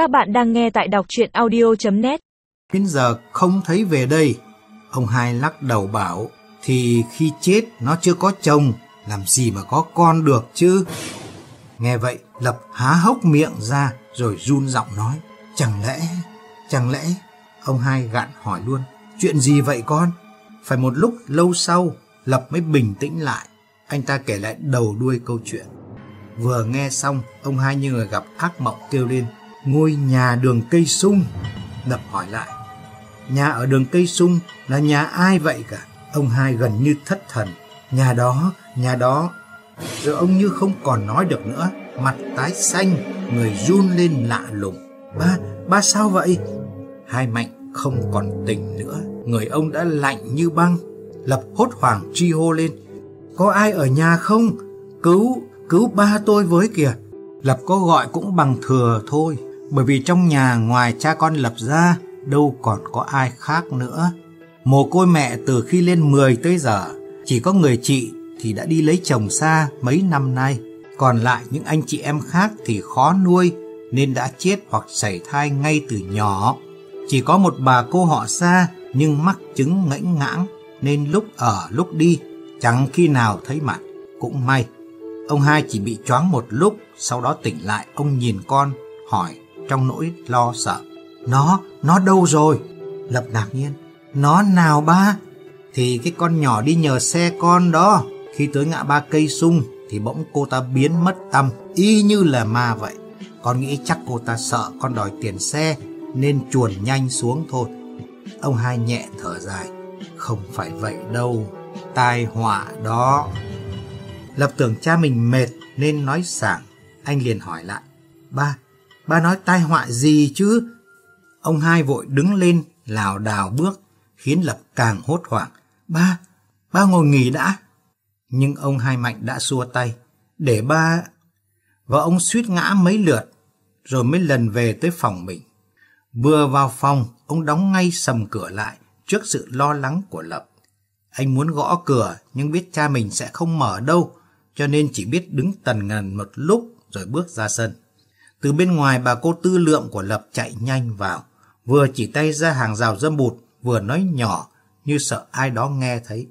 Các bạn đang nghe tại đọc chuyện audio.net Đến giờ không thấy về đây. Ông hai lắc đầu bảo, thì khi chết nó chưa có chồng, làm gì mà có con được chứ. Nghe vậy, Lập há hốc miệng ra rồi run giọng nói, chẳng lẽ, chẳng lẽ, ông hai gạn hỏi luôn, chuyện gì vậy con? Phải một lúc lâu sau, Lập mới bình tĩnh lại, anh ta kể lại đầu đuôi câu chuyện. Vừa nghe xong, ông hai như người gặp ác mộng kêu lên, ngôi nhà đường cây sung. Lập hỏi lại, nhà ở đường cây sung là nhà ai vậy cả? Ông hai gần như thất thần, nhà đó, nhà đó. Rồi ông như không còn nói được nữa, mặt tái xanh, người run lên lạ lùng. Ba, ba sao vậy? Hai mạnh không còn tỉnh nữa, người ông đã lạnh như băng. Lập hốt hoảng tri hô lên, có ai ở nhà không? Cứu, cứu ba tôi với kìa. Lập có gọi cũng bằng thừa thôi, bởi vì trong nhà ngoài cha con Lập ra, đâu còn có ai khác nữa. Mồ côi mẹ từ khi lên 10 tới giờ, chỉ có người chị thì đã đi lấy chồng xa mấy năm nay. Còn lại những anh chị em khác thì khó nuôi nên đã chết hoặc sảy thai ngay từ nhỏ. Chỉ có một bà cô họ xa nhưng mắc chứng ngãnh ngãng nên lúc ở lúc đi chẳng khi nào thấy mặt. Cũng may, ông hai chỉ bị choáng một lúc, sau đó tỉnh lại ông nhìn con, hỏi trong nỗi lo sợ. Nó, nó đâu rồi? Lập ngạc nhiên. Nó nào ba? Thì cái con nhỏ đi nhờ xe con đó. Khi tới ngã ba cây sung thì bỗng cô ta biến mất tâm, y như là ma vậy. Con nghĩ chắc cô ta sợ con đòi tiền xe nên chuồn nhanh xuống thôi. Ông hai nhẹ thở dài. Không phải vậy đâu, tai họa đó. Lập tưởng cha mình mệt nên nói sảng. Anh liền hỏi lại. Ba, ba nói tai họa gì chứ? Ông hai vội đứng lên, lảo đảo bước, khiến Lập càng hốt hoảng. Ba, ba ngồi nghỉ đã. Nhưng ông hai mạnh đã xua tay. Để ba... Và ông suýt ngã mấy lượt, rồi mới lần về tới phòng mình. Vừa vào phòng, ông đóng ngay sầm cửa lại trước sự lo lắng của Lập. Anh muốn gõ cửa nhưng biết cha mình sẽ không mở đâu, cho nên chỉ biết đứng tần ngần một lúc rồi bước ra sân. Từ bên ngoài bà cô tư lượng của Lập chạy nhanh vào, vừa chỉ tay ra hàng rào dâm bụt, vừa nói nhỏ như sợ ai đó nghe thấy.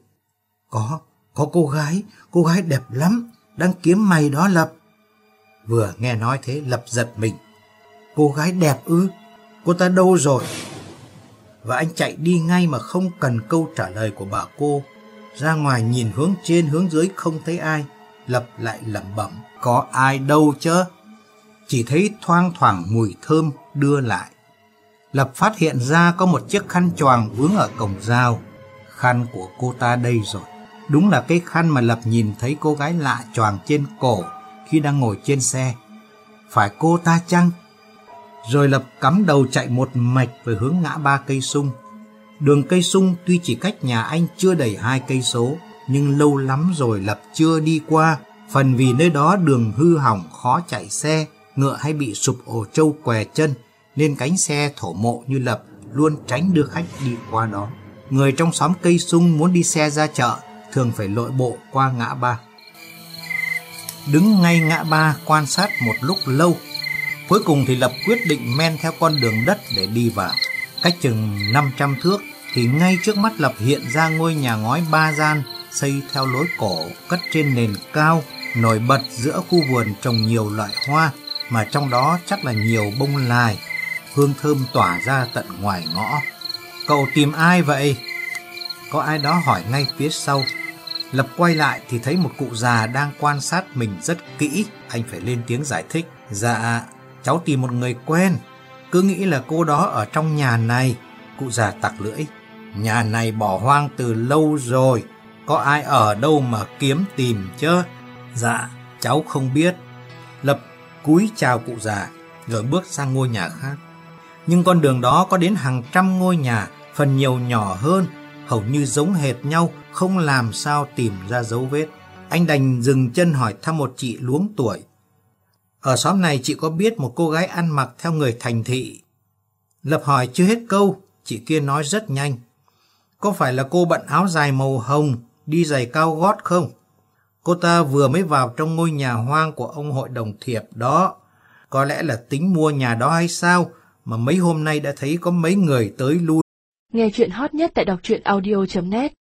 Có, có cô gái, cô gái đẹp lắm, đang kiếm mày đó Lập. Vừa nghe nói thế Lập giật mình. Cô gái đẹp ư, cô ta đâu rồi? Và anh chạy đi ngay mà không cần câu trả lời của bà cô. Ra ngoài nhìn hướng trên hướng dưới không thấy ai, Lập lại lẩm bẩm. Có ai đâu chứ? Chỉ thấy thoang thoảng mùi thơm đưa lại. Lập phát hiện ra có một chiếc khăn choàng vướng ở cổng dao Khăn của cô ta đây rồi. Đúng là cái khăn mà Lập nhìn thấy cô gái lạ choàng trên cổ khi đang ngồi trên xe. Phải cô ta chăng? Rồi Lập cắm đầu chạy một mạch về hướng ngã ba cây sung. Đường cây sung tuy chỉ cách nhà anh chưa đầy hai cây số, nhưng lâu lắm rồi Lập chưa đi qua, phần vì nơi đó đường hư hỏng khó chạy xe, ngựa hay bị sụp ổ trâu què chân, nên cánh xe thổ mộ như Lập luôn tránh đưa khách đi qua đó. Người trong xóm cây sung muốn đi xe ra chợ thường phải lội bộ qua ngã ba. Đứng ngay ngã ba quan sát một lúc lâu, cuối cùng thì Lập quyết định men theo con đường đất để đi vào. Cách chừng 500 thước thì ngay trước mắt Lập hiện ra ngôi nhà ngói ba gian xây theo lối cổ cất trên nền cao nổi bật giữa khu vườn trồng nhiều loại hoa mà trong đó chắc là nhiều bông lai hương thơm tỏa ra tận ngoài ngõ. Cậu tìm ai vậy? Có ai đó hỏi ngay phía sau. Lập quay lại thì thấy một cụ già đang quan sát mình rất kỹ. Anh phải lên tiếng giải thích. Dạ, cháu tìm một người quen. Cứ nghĩ là cô đó ở trong nhà này. Cụ già tặc lưỡi. Nhà này bỏ hoang từ lâu rồi. Có ai ở đâu mà kiếm tìm chứ? Dạ, cháu không biết. Lập cúi chào cụ già rồi bước sang ngôi nhà khác. Nhưng con đường đó có đến hàng trăm ngôi nhà, phần nhiều nhỏ hơn, hầu như giống hệt nhau, không làm sao tìm ra dấu vết. Anh đành dừng chân hỏi thăm một chị luống tuổi. Ở xóm này chị có biết một cô gái ăn mặc theo người thành thị. Lập hỏi chưa hết câu, chị kia nói rất nhanh. Có phải là cô bận áo dài màu hồng, đi giày cao gót không? Cô ta vừa mới vào trong ngôi nhà hoang của ông hội đồng thiệp đó. có lẽ là tính mua nhà đó hay sao, mà mấy hôm nay đã thấy có mấy người tới lui. Nghe chuyện hot nhất tại đọc truyện audio.net